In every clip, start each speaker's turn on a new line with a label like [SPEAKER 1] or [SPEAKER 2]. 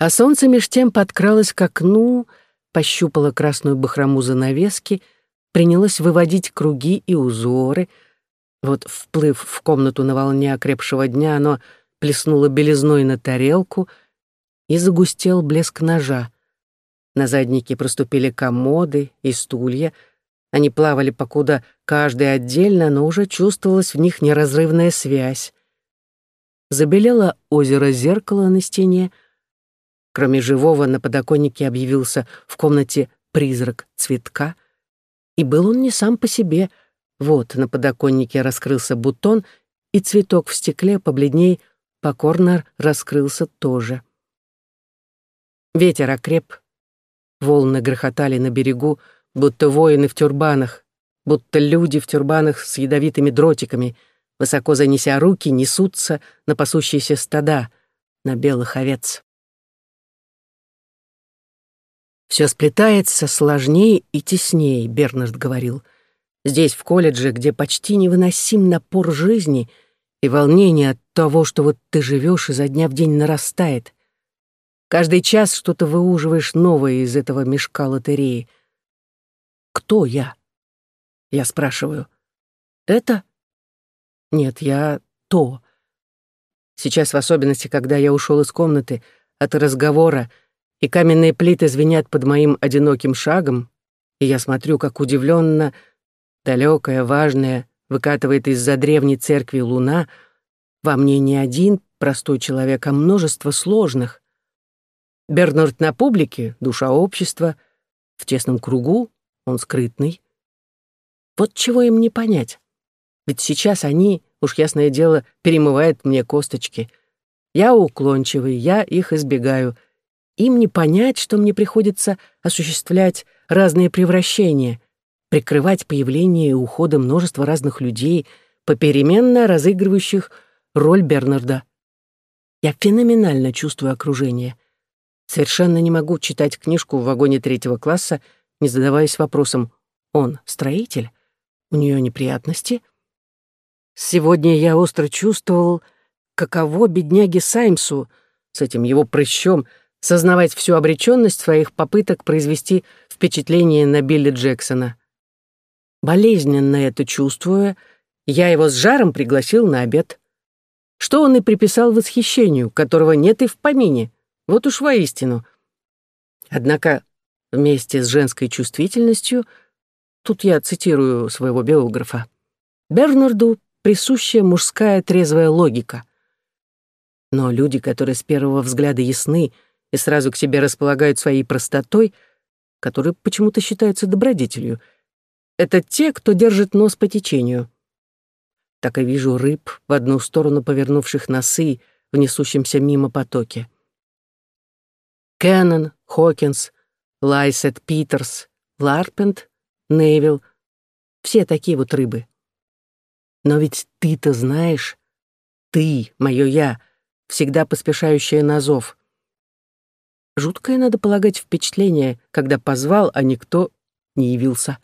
[SPEAKER 1] А солнце меж тем подкралось к окну, пощупало красную бахрому занавески, принялось выводить круги и узоры. Вот, вплыв в комнату на волне окрепшего дня, оно плеснуло белизной на тарелку и загустел блеск ножа. На заднике проступили комоды и стулья. Они плавали покуда каждый отдельно, но уже чувствовалась в них неразрывная связь. Забелело озеро зеркала на стене. Кроме живого, на подоконнике объявился в комнате призрак цветка. И был он не сам по себе. Вот на подоконнике раскрылся бутон, и цветок в стекле побледней покорно раскрылся тоже. Ветер окреп, волны грохотали на берегу, будто воины в тюрбанах, будто люди в тюрбанах с ядовитыми дротиками — высоко занеся руки, несутся на пасущиеся стада, на белых овец. «Все сплетается сложнее и теснее», — Бернард говорил. «Здесь, в колледже, где почти невыносим напор жизни и волнение от того, что вот ты живешь изо дня в день нарастает. Каждый час что-то выуживаешь новое из этого мешка лотереи. Кто я?» Я спрашиваю. «Это нет, я то. Сейчас, в особенности, когда я ушел из комнаты от разговора, и каменные плиты звенят под моим одиноким шагом, и я смотрю, как удивленно, далекая, важная, выкатывает из-за древней церкви луна, во мне не один простой человек, а множество сложных. Бернард на публике — душа общества, в тесном кругу — он скрытный. Вот чего им не понять. Ведь сейчас они, уж ясное дело, перемывают мне косточки. Я уклончивый, я их избегаю. Им не понять, что мне приходится осуществлять разные превращения, прикрывать появление и уходы множества разных людей, попеременно разыгрывающих роль Бернарда. Я феноменально чувствую окружение. Совершенно не могу читать книжку в вагоне третьего класса, не задаваясь вопросом, он строитель? У нее неприятности? Сегодня я остро чувствовал, каково бедняге Саймсу с этим его прыщом сознавать всю обреченность своих попыток произвести впечатление на Билли Джексона. Болезненно это чувствуя, я его с жаром пригласил на обед. Что он и приписал восхищению, которого нет и в помине. Вот уж воистину. Однако вместе с женской чувствительностью, тут я цитирую своего биографа, Бернарду присущая мужская трезвая логика. Но люди, которые с первого взгляда ясны и сразу к себе располагают своей простотой, которые почему-то считаются добродетелью, это те, кто держит нос по течению. Так и вижу рыб, в одну сторону повернувших носы в несущемся мимо потоке. Кеннон, Хокинс, Лайсет Питерс, Ларпент, Невилл — все такие вот рыбы. Но ведь ты-то знаешь, ты, мое я, всегда поспешающая на зов. Жуткое, надо полагать, впечатление, когда позвал, а никто не явился.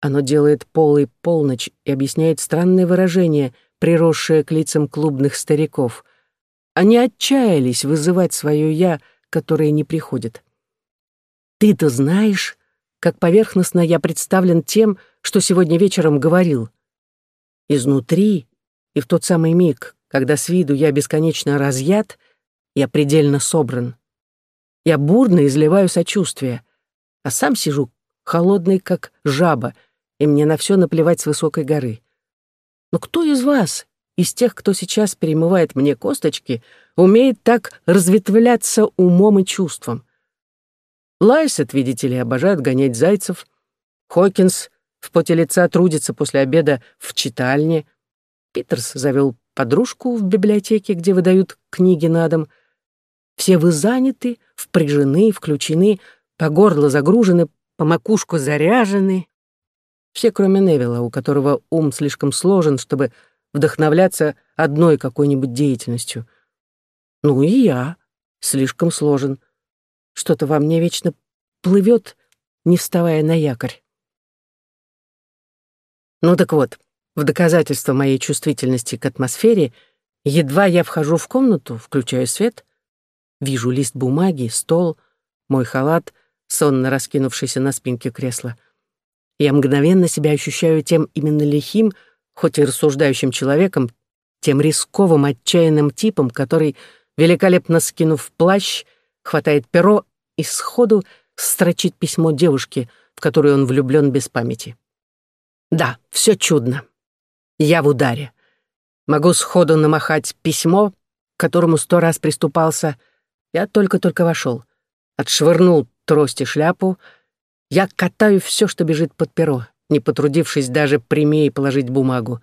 [SPEAKER 1] Оно делает полый полночь и объясняет странное выражение, приросшее к лицам клубных стариков. Они отчаялись вызывать свое «я», которое не приходит. Ты-то знаешь, как поверхностно я представлен тем, что сегодня вечером говорил — Изнутри и в тот самый миг, когда с виду я бесконечно разъят, я предельно собран. Я бурно изливаю сочувствие, а сам сижу холодный, как жаба, и мне на все наплевать с высокой горы. Но кто из вас, из тех, кто сейчас перемывает мне косточки, умеет так разветвляться умом и чувством? Лайсет, видите ли, обожает гонять зайцев. Хокинс в поте лица трудится после обеда в читальне. Питерс завел подружку в библиотеке, где выдают книги на дом. Все вы заняты, впряжены, включены, по горло загружены, по макушку заряжены. Все, кроме Невилла, у которого ум слишком сложен, чтобы вдохновляться одной какой-нибудь деятельностью. Ну и я слишком сложен. Что-то во мне вечно плывет, не вставая на якорь. Ну так вот, в доказательство моей чувствительности к атмосфере, едва я вхожу в комнату, включаю свет, Вижу лист бумаги, стол, мой халат, сонно раскинувшийся на спинке кресла. Я мгновенно себя ощущаю тем именно лихим, хоть и рассуждающим человеком, тем рисковым, отчаянным типом, который, великолепно скинув плащ, хватает перо и сходу строчит письмо девушке, в которую он влюблен без памяти. Да, все чудно. Я в ударе. Могу сходу намахать письмо, которому сто раз приступался. Я только-только вошел. Отшвырнул трость и шляпу. Я катаю все, что бежит под перо, не потрудившись даже прямее положить бумагу.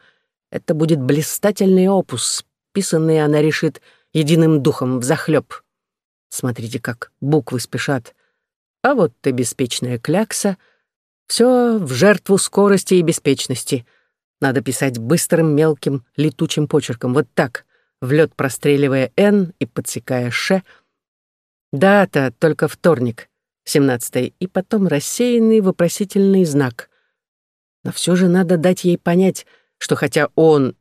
[SPEAKER 1] Это будет блистательный опус. Писанный она решит единым духом взахлёб. Смотрите, как буквы спешат. А вот ты беспечная клякса. Все в жертву скорости и беспечности. Надо писать быстрым, мелким, летучим почерком. Вот так, в лед простреливая «Н» и подсекая «Ш». Дата только вторник, 17 и потом рассеянный вопросительный знак. Но все же надо дать ей понять, что хотя он,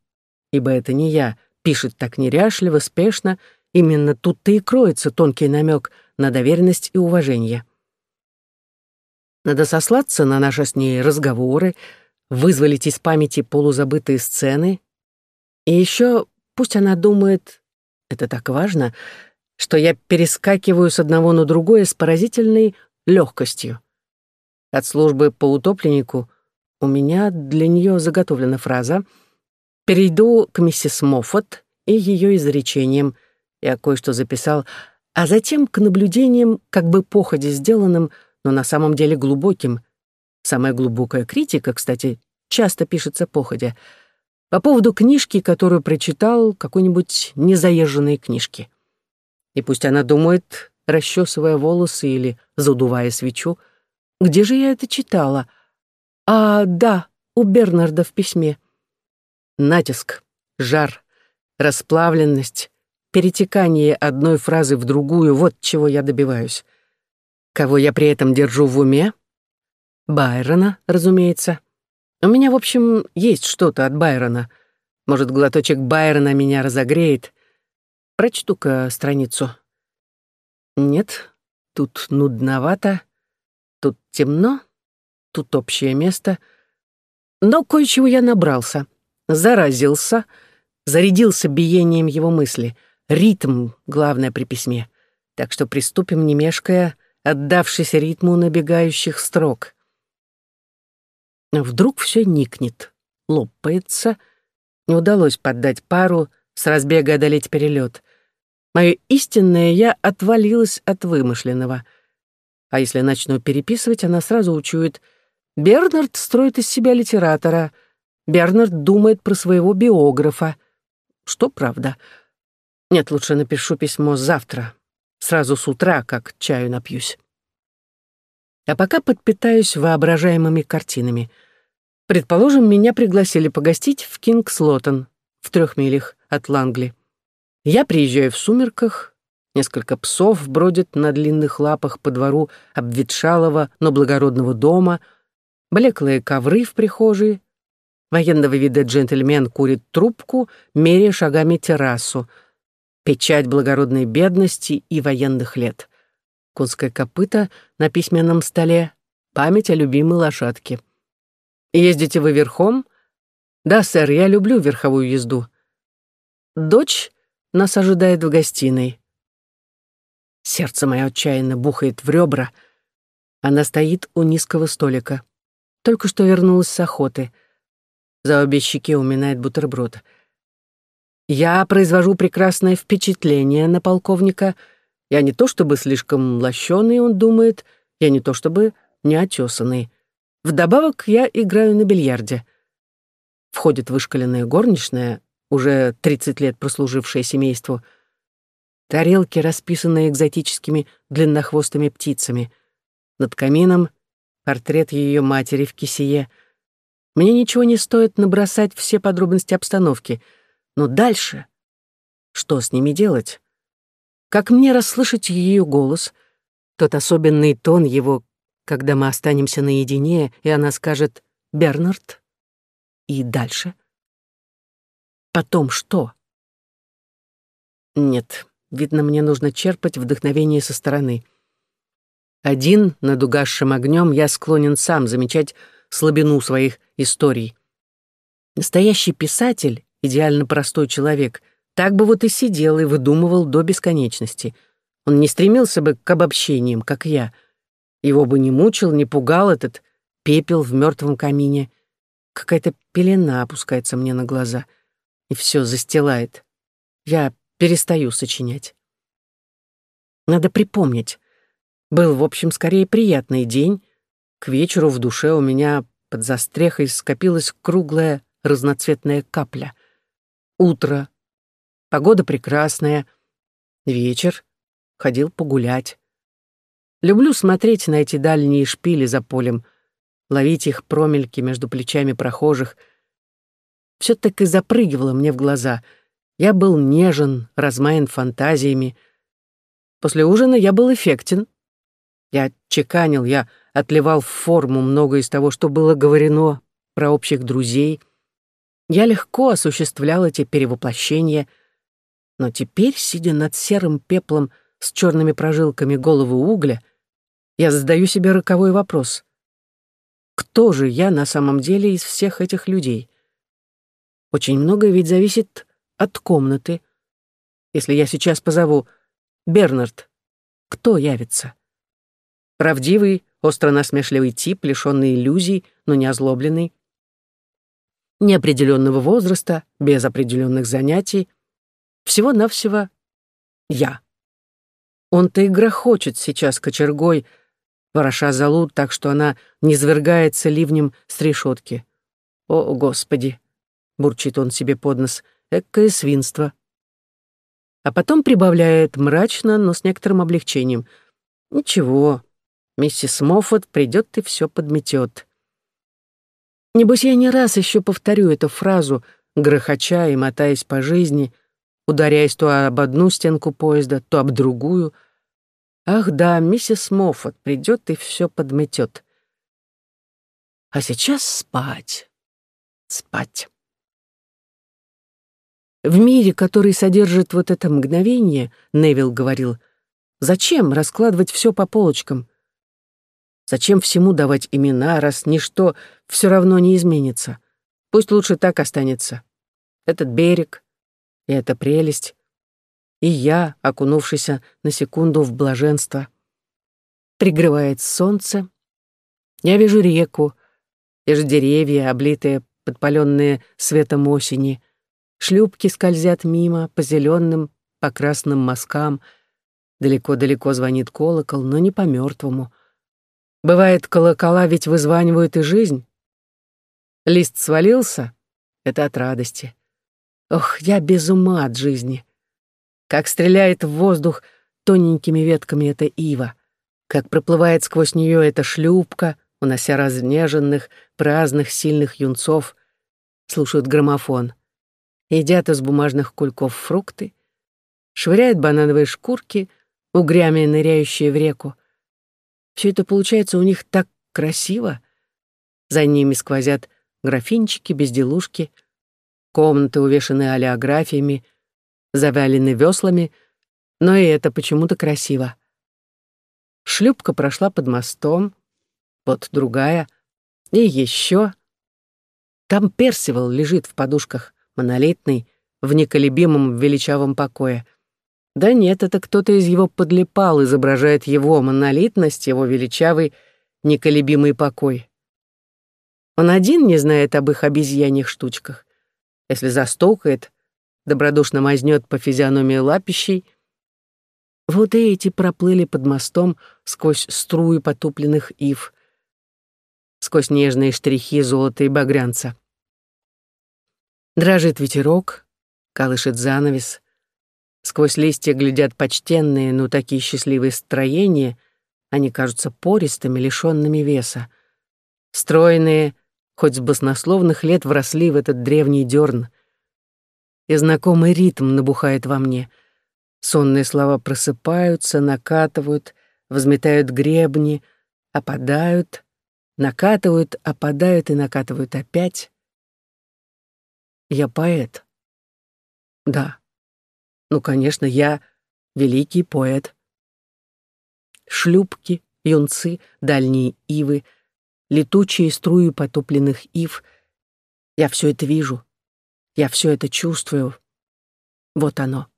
[SPEAKER 1] ибо это не я, пишет так неряшливо, спешно, именно тут-то и кроется тонкий намек на доверенность и уважение. Надо сослаться на наши с ней разговоры, вызволить из памяти полузабытые сцены. И еще пусть она думает, это так важно, что я перескакиваю с одного на другое с поразительной легкостью. От службы по утопленнику у меня для нее заготовлена фраза «Перейду к миссис Моффат и ее изречением». Я кое-что записал, а затем к наблюдениям, как бы походе сделанным, но на самом деле глубоким. Самая глубокая критика, кстати, часто пишется походя. По поводу книжки, которую прочитал, какой-нибудь незаезженной книжки. И пусть она думает, расчесывая волосы или задувая свечу, где же я это читала — а, да, у Бернарда в письме. Натиск, жар, расплавленность, перетекание одной фразы в другую — вот чего я добиваюсь. Кого я при этом держу в уме? Байрона, разумеется. У меня, в общем, есть что-то от Байрона. Может, глоточек Байрона меня разогреет. Прочту-ка страницу. Нет, тут нудновато, тут темно, тут общее место. Но кое-чего я набрался, заразился, зарядился биением его мысли. Ритм — главное при письме. Так что приступим, не мешкая, отдавшись ритму набегающих строк. Вдруг все никнет, лопается. Не удалось поддать пару, с разбега одолеть перелет. Мое истинное «я» отвалилось от вымышленного. А если начну переписывать, она сразу учует — Бернард строит из себя литератора. Бернард думает про своего биографа. Что правда? Нет, лучше напишу письмо завтра. Сразу с утра, как чаю напьюсь. А пока подпитаюсь воображаемыми картинами. Предположим, меня пригласили погостить в Кингс-Лоттон, в трех милях от Лангли. Я приезжаю в сумерках, несколько псов бродят на длинных лапах по двору обветшалого, но благородного дома — блеклые ковры в прихожей. Военного вида джентльмен курит трубку, меряя шагами террасу. Печать благородной бедности и военных лет. Конское копыто на письменном столе. Память о любимой лошадке. «Ездите вы верхом?» «Да, сэр, я люблю верховую езду». «Дочь нас ожидает в гостиной». Сердце мое отчаянно бухает в ребра. Она стоит у низкого столика. Только что вернулась с охоты. За обе щеки уминает бутерброд. Я произвожу прекрасное впечатление на полковника. Я не то чтобы слишком лощеный, он думает, я не то чтобы неотесанный. Вдобавок я играю на бильярде. Входит вышкаленная горничная, уже 30 лет прослужившая семейству. Тарелки, расписанные экзотическими длиннохвостыми птицами. Над камином портрет ее матери в кисее. Мне ничего не стоит набросать все подробности обстановки. Но дальше... Что с ними делать? Как мне расслышать ее голос, тот особенный тон его, когда мы останемся наедине, и она скажет «Бернард»? И дальше? Потом что? Нет, Видно, мне нужно черпать вдохновение со стороны. Один, над угасшим огнем, я склонен сам замечать слабину своих историй. Настоящий писатель, идеально простой человек, так бы вот и сидел и выдумывал до бесконечности. Он не стремился бы к обобщениям, как я. Его бы не мучил, не пугал этот пепел в мертвом камине. Какая-то пелена опускается мне на глаза, и все застилает. Я перестаю сочинять. Надо припомнить. Был, в общем, скорее приятный день. К вечеру в душе у меня под застрехой скопилась круглая разноцветная капля. Утро. Погода прекрасная. Вечер. Ходил погулять. Люблю смотреть на эти дальние шпили за полем, ловить их промельки между плечами прохожих. Все так и запрыгивало мне в глаза. Я был нежен, размаян фантазиями. После ужина я был эффектен. Я чеканил, я отливал в форму многое из того, что было говорено про общих друзей. Я легко осуществлял эти перевоплощения, но теперь, сидя над серым пеплом с черными прожилками головы угля, я задаю себе роковой вопрос. Кто же я на самом деле из всех этих людей? Очень многое ведь зависит от комнаты. Если я сейчас позову «Бернард», кто явится? Правдивый, остро-насмешливый тип, лишённый иллюзий, но не озлобленный. Неопределенного возраста, без определенных занятий. Всего-навсего я. Он-то и грохочет сейчас кочергой, вороша залу так, что она не свергается ливнем с решетки. «О, Господи!» — бурчит он себе под нос. «Экое свинство!» А потом прибавляет мрачно, но с некоторым облегчением. «Ничего, миссис Моффат придет и все подметет». Небось, я не раз еще повторю эту фразу, грохоча и мотаясь по жизни, ударяясь то об одну стенку поезда, то об другую — Ах да, миссис Моффат придет и все подметет. А сейчас спать. Спать. В мире, который содержит вот это мгновение, Невил говорил, зачем раскладывать все по полочкам? Зачем всему давать имена, раз ничто все равно не изменится? Пусть лучше так останется. Этот берег и эта прелесть, и я, окунувшийся на секунду в блаженство. Пригревает солнце. Я вижу реку, вижу деревья, облитые, подпаленные светом осени. Шлюпки скользят мимо по зеленым, по красным мазкам. Далеко-далеко звонит колокол, но не по мертвому. Бывает, колокола ведь вызванивают и жизнь. Лист свалился — это от радости. Ох, я без ума от жизни как стреляет в воздух тоненькими ветками эта ива, как проплывает сквозь нее эта шлюпка, унося разнеженных, праздных, сильных юнцов, слушают граммофон, едят из бумажных кульков фрукты, швыряют банановые шкурки, угрями ныряющие в реку. Все это получается у них так красиво. За ними сквозят графинчики, безделушки, комнаты, увешанные олеографиями, завалены веслами, но и это почему-то красиво. Шлюпка прошла под мостом, вот другая, и еще. Там Персивал лежит в подушках, монолитный, в неколебимом величавом покое. Да нет, это кто-то из его подлипал, изображает его монолитность, его величавый, неколебимый покой. Он один не знает об их обезьяньих штучках. Если застукает, добродушно мазнет по физиономии лапищей. Вот и эти проплыли под мостом сквозь струи потупленных ив, сквозь нежные штрихи золота и багрянца. Дрожит ветерок, колышет занавес. Сквозь листья глядят почтенные, но такие счастливые строения, они кажутся пористыми, лишенными веса. Стройные, хоть с баснословных лет вросли в этот древний дерн — и знакомый ритм набухает во мне. Сонные слова просыпаются, накатывают, взметают гребни, опадают, накатывают, опадают и накатывают опять. Я поэт. Да. Ну, конечно, я великий поэт. Шлюпки, юнцы, дальние ивы, летучие струи потопленных ив. Я все это вижу, я все это чувствую. Вот оно,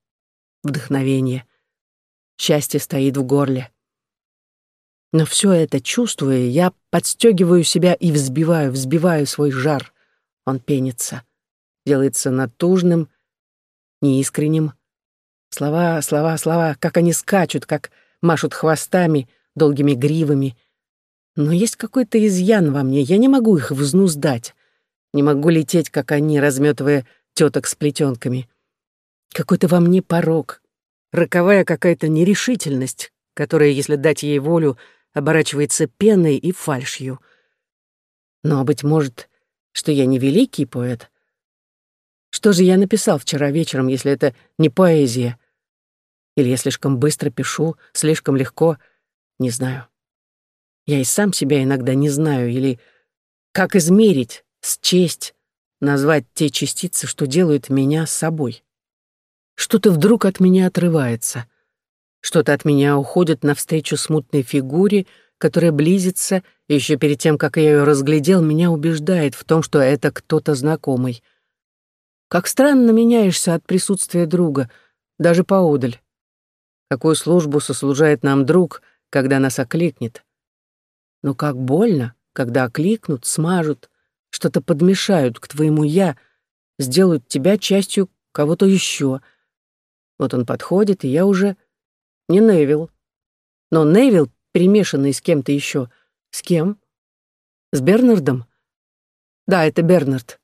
[SPEAKER 1] вдохновение. Счастье стоит в горле. Но все это чувствуя, я подстегиваю себя и взбиваю, взбиваю свой жар. Он пенится, делается натужным, неискренним. Слова, слова, слова, как они скачут, как машут хвостами, долгими гривами. Но есть какой-то изъян во мне, я не могу их взнуздать. Не могу лететь, как они, разметывая теток с плетенками. Какой-то во мне порог, роковая какая-то нерешительность, которая, если дать ей волю, оборачивается пеной и фальшью. Но, быть может, что я не великий поэт? Что же я написал вчера вечером, если это не поэзия? Или я слишком быстро пишу, слишком легко? Не знаю. Я и сам себя иногда не знаю, или как измерить, счесть, назвать те частицы, что делают меня собой. Что-то вдруг от меня отрывается. Что-то от меня уходит навстречу смутной фигуре, которая близится, еще перед тем, как я ее разглядел, меня убеждает в том, что это кто-то знакомый. Как странно меняешься от присутствия друга, даже поодаль. Какую службу сослужает нам друг, когда нас окликнет. Но как больно, когда окликнут, смажут, что-то подмешают к твоему «я», сделают тебя частью кого-то еще. Вот он подходит, и я уже не Невил. Но Невил, перемешанный с кем-то еще. С кем? С Бернардом? Да, это Бернард.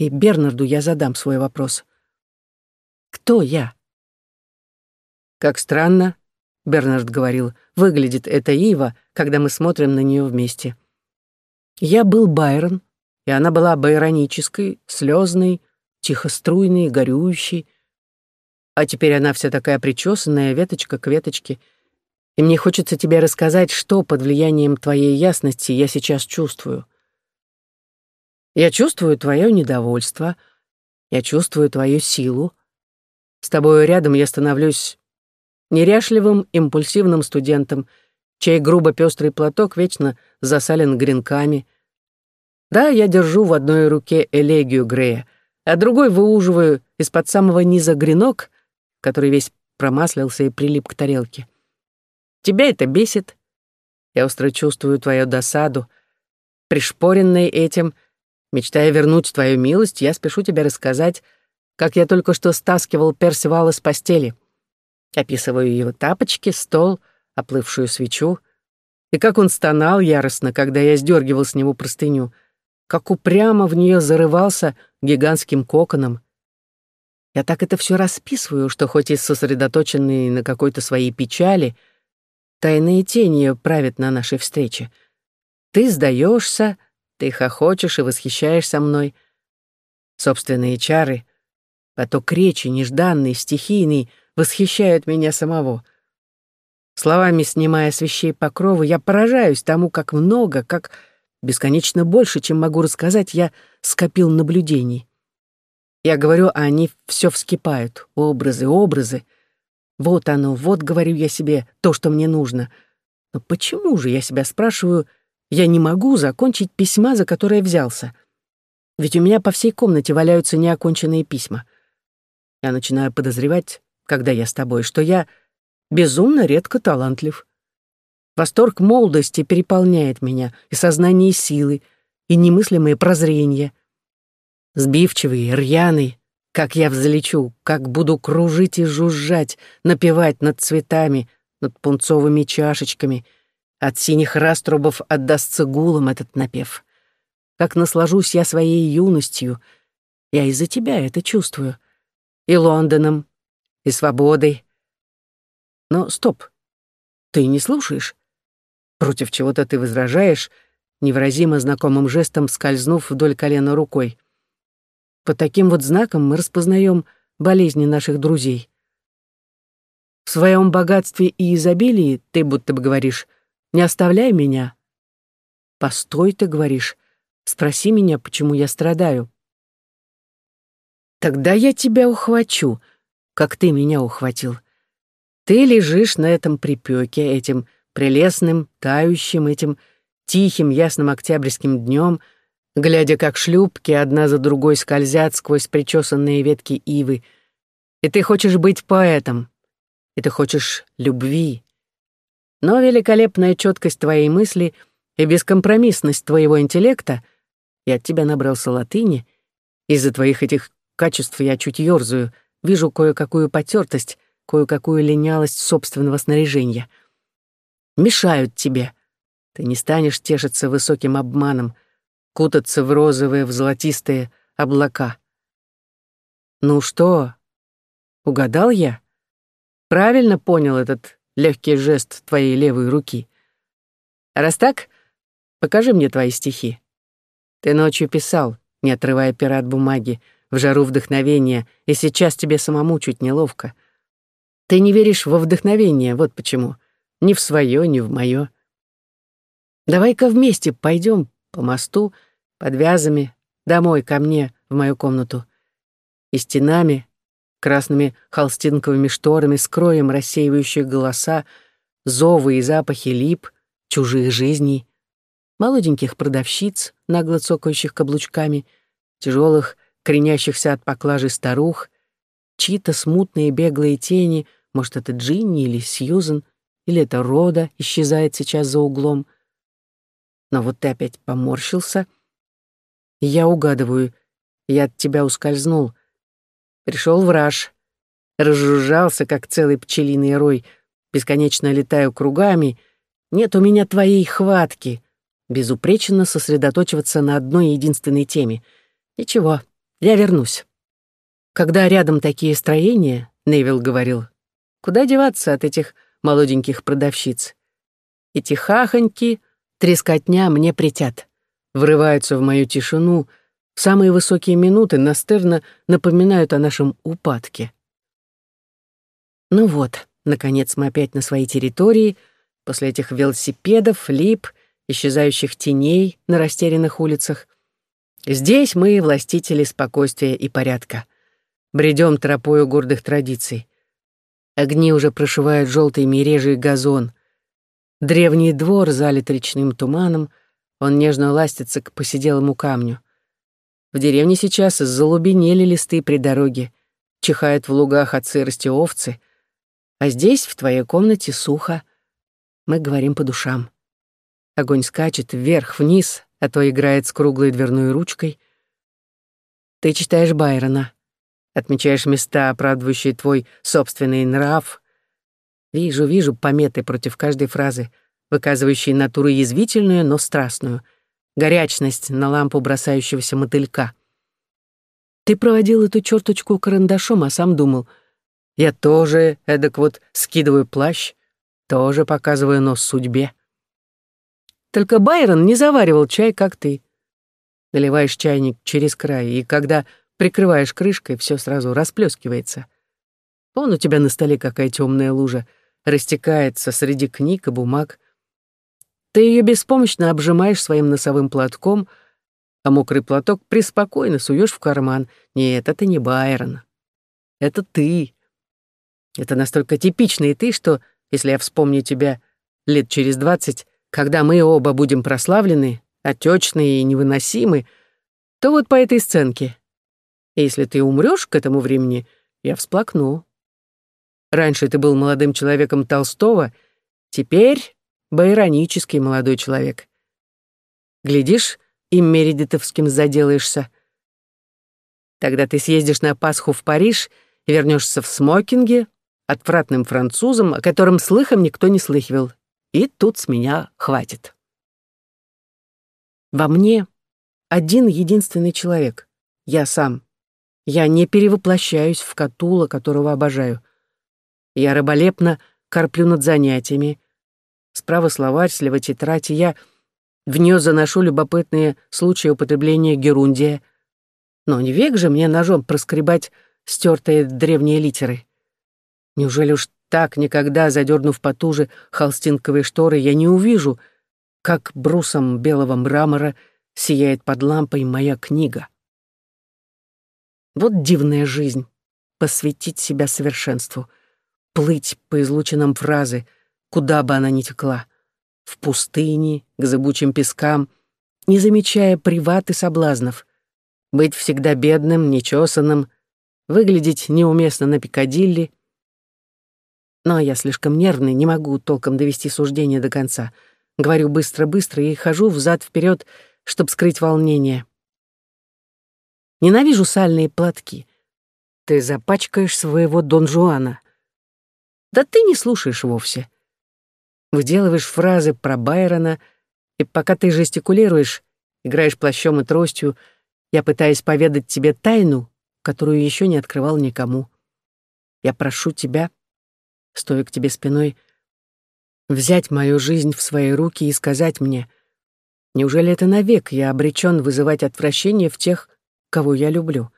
[SPEAKER 1] И Бернарду я задам свой вопрос. Кто я? Как странно, Бернард говорил, выглядит эта Ива, когда мы смотрим на нее вместе. Я был Байрон, и она была байронической, слезной, тихоструйной, горюющей, а теперь она вся такая причесанная, веточка к веточке. И мне хочется тебе рассказать, что под влиянием твоей ясности я сейчас чувствую. Я чувствую твое недовольство, я чувствую твою силу. С тобою рядом я становлюсь неряшливым, импульсивным студентом, чей грубо пестрый платок вечно засален гренками. Да, я держу в одной руке элегию Грея, а другой выуживаю из-под самого низа гренок который весь промаслился и прилип к тарелке. Тебя это бесит. Я остро чувствую твою досаду. Пришпоренный этим, мечтая вернуть твою милость, я спешу тебе рассказать, как я только что стаскивал Персивала с постели. Описываю его тапочки, стол, оплывшую свечу, и как он стонал яростно, когда я сдергивал с него простыню, как упрямо в нее зарывался гигантским коконом, я так это все расписываю, что хоть и сосредоточенные на какой-то своей печали, тайные тени правят на нашей встрече. Ты сдаешься, ты хохочешь и восхищаешься мной. Собственные чары, поток речи, нежданный, стихийный, восхищают меня самого. Словами снимая с вещей покровы, я поражаюсь тому, как много, как бесконечно больше, чем могу рассказать, я скопил наблюдений. Я говорю, а они все вскипают. Образы, образы. Вот оно, вот, говорю я себе, то, что мне нужно. Но почему же, я себя спрашиваю, я не могу закончить письма, за которое взялся? Ведь у меня по всей комнате валяются неоконченные письма. Я начинаю подозревать, когда я с тобой, что я безумно редко талантлив. Восторг молодости переполняет меня, и сознание силы, и немыслимые прозрения — Сбивчивый, рьяный, как я взлечу, как буду кружить и жужжать, напевать над цветами, над пунцовыми чашечками. От синих раструбов отдастся гулом этот напев. Как наслажусь я своей юностью. Я из-за тебя это чувствую. И Лондоном, и свободой. Но стоп, ты не слушаешь? Против чего-то ты возражаешь, невыразимо знакомым жестом скользнув вдоль колена рукой. По таким вот знакам мы распознаем болезни наших друзей. В своем богатстве и изобилии ты будто бы говоришь «не оставляй меня». «Постой», ты говоришь, «спроси меня, почему я страдаю». Тогда я тебя ухвачу, как ты меня ухватил. Ты лежишь на этом припеке, этим прелестным, тающим, этим тихим, ясным октябрьским днем, глядя, как шлюпки одна за другой скользят сквозь причесанные ветки ивы. И ты хочешь быть поэтом, и ты хочешь любви. Но великолепная четкость твоей мысли и бескомпромиссность твоего интеллекта, я от тебя набрался латыни, из-за твоих этих качеств я чуть ёрзаю, вижу кое-какую потертость, кое-какую линялость собственного снаряжения. Мешают тебе. Ты не станешь тешиться высоким обманом, кутаться в розовые, в золотистые облака. Ну что, угадал я? Правильно понял этот легкий жест твоей левой руки. раз так, покажи мне твои стихи. Ты ночью писал, не отрывая пера от бумаги, в жару вдохновения, и сейчас тебе самому чуть неловко. Ты не веришь во вдохновение, вот почему. Ни в свое, ни в мое. Давай-ка вместе пойдем по мосту, под вязами, домой ко мне, в мою комнату. И стенами, красными холстинковыми шторами скроем рассеивающие голоса, зовы и запахи лип, чужих жизней, молоденьких продавщиц, нагло цокающих каблучками, тяжелых, кренящихся от поклажи старух, чьи-то смутные беглые тени, может, это Джинни или Сьюзен, или это Рода исчезает сейчас за углом. Но вот ты опять поморщился. Я угадываю, я от тебя ускользнул. Пришел враж, разжужжался, как целый пчелиный рой, бесконечно летаю кругами. Нет у меня твоей хватки — безупречно сосредоточиваться на одной единственной теме. Ничего, я вернусь. Когда рядом такие строения, Невил говорил, куда деваться от этих молоденьких продавщиц? Эти хахоньки, трескотня мне притят, врываются в мою тишину, самые высокие минуты настырно напоминают о нашем упадке. Ну вот, наконец мы опять на своей территории, после этих велосипедов, лип — исчезающих теней на растерянных улицах. Здесь мы властители спокойствия и порядка. Бредем тропою гордых традиций. Огни уже прошивают желтый мережий газон. Древний двор залит речным туманом, он нежно ластится к посиделому камню. В деревне сейчас залубенели листы при дороге, чихают в лугах от сырости овцы, а здесь, в твоей комнате, сухо. Мы говорим по душам. Огонь скачет вверх-вниз, а то играет с круглой дверной ручкой. Ты читаешь Байрона, отмечаешь места, оправдывающие твой собственный нрав. Вижу, вижу пометы против каждой фразы, выказывающие натуру язвительную, но страстную, горячность на лампу бросающегося мотылька. Ты проводил эту черточку карандашом, а сам думал, я тоже эдак вот скидываю плащ, тоже показываю нос судьбе. Только Байрон не заваривал чай, как ты. Наливаешь чайник через край, и когда прикрываешь крышкой, все сразу расплескивается. Вон у тебя на столе какая темная лужа, растекается среди книг и бумаг. Ты ее беспомощно обжимаешь своим носовым платком, а мокрый платок преспокойно суешь в карман. Нет, это не Байрон. Это ты. Это настолько типичный ты, что, если я вспомню тебя лет через двадцать, когда мы оба будем прославлены, отечные и невыносимы, то вот по этой сценке. И если ты умрёшь к этому времени, я всплакну. Раньше ты был молодым человеком Толстого, теперь байронический молодой человек. Глядишь, и мередитовским заделаешься. Тогда ты съездишь на Пасху в Париж и вернешься в смокинге, отвратным французом, о котором слыхом никто не слыхивал. И тут с меня хватит. Во мне один единственный человек. Я сам. Я не перевоплощаюсь в Катула, которого обожаю. Я раболепно корплю над занятиями. Справа словарь, слева тетрадь, и я в нее заношу любопытные случаи употребления герундия. Но не век же мне ножом проскребать стертые древние литеры. Неужели уж так, никогда задернув потуже холстинковые шторы, я не увижу, как брусом белого мрамора сияет под лампой моя книга. Вот дивная жизнь — посвятить себя совершенству. плыть по излучинам фразы, куда бы она ни текла. В пустыне, к зыбучим пескам, не замечая приват и соблазнов. Быть всегда бедным, нечесанным, выглядеть неуместно на Пикадилли. Но я слишком нервный, не могу толком довести суждение до конца. Говорю быстро-быстро и хожу взад вперед, чтобы скрыть волнение. Ненавижу сальные платки. Ты запачкаешь своего Дон Жуана. Да ты не слушаешь вовсе. Выделываешь фразы про Байрона, и пока ты жестикулируешь, играешь плащом и тростью, я пытаюсь поведать тебе тайну, которую еще не открывал никому. Я прошу тебя, стоя к тебе спиной, взять мою жизнь в свои руки и сказать мне, неужели это навек я обречен вызывать отвращение в тех, кого я люблю.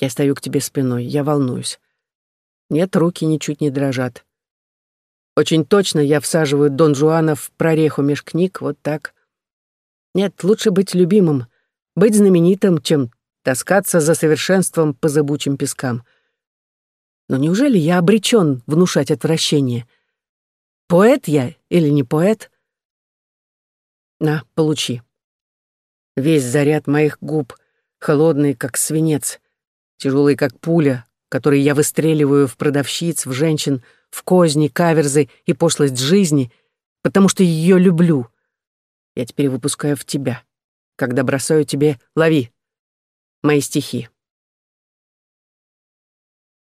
[SPEAKER 1] Я стою к тебе спиной, я волнуюсь. Нет, руки ничуть не дрожат. Очень точно я всаживаю Дон Жуана в прореху меж книг, вот так. Нет, лучше быть любимым, быть знаменитым, чем таскаться за совершенством по зыбучим пескам. Но неужели я обречен внушать отвращение? Поэт я или не поэт? На, получи. Весь заряд моих губ, холодный, как свинец, тяжелый, как пуля, который я выстреливаю в продавщиц, в женщин, в козни, каверзы и пошлость жизни, потому что ее люблю. Я теперь выпускаю в тебя, когда бросаю тебе «лови» мои стихи.